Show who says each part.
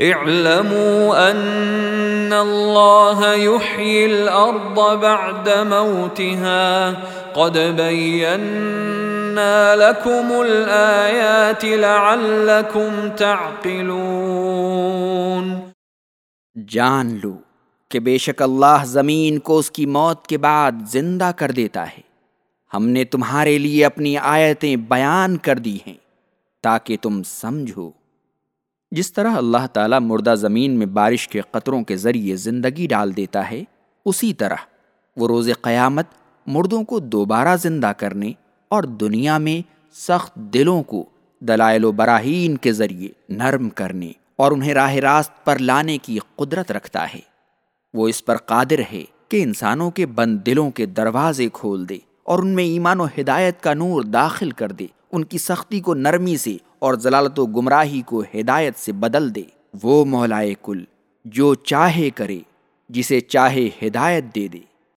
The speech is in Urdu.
Speaker 1: اعلموا ان اللہ يحيي الارض بعد موتها قد بينا لكم الآيات لعلكم تعقلون
Speaker 2: جان لو کہ بے شک اللہ زمین کو اس کی موت کے بعد زندہ کر دیتا ہے۔ ہم نے تمہارے لیے اپنی آیتیں بیان کر دی ہیں تاکہ تم سمجھو۔ جس طرح اللہ تعالیٰ مردہ زمین میں بارش کے قطروں کے ذریعے زندگی ڈال دیتا ہے، اسی طرح وہ روز قیامت مردوں کو دوبارہ زندہ کرنے اور دنیا میں سخت دلوں کو دلائل و براہین کے ذریعے نرم کرنے اور انہیں راہ راست پر لانے کی قدرت رکھتا ہے۔ وہ اس پر قادر ہے کہ انسانوں کے بند دلوں کے دروازے کھول دے اور ان میں ایمان و ہدایت کا نور داخل کر دے۔ ان کی سختی کو نرمی سے اور ضلالت و گمراہی کو ہدایت سے بدل دے۔ وہ مولائے کل جو چاہے کرے، جسے چاہے ہدایت دے دے۔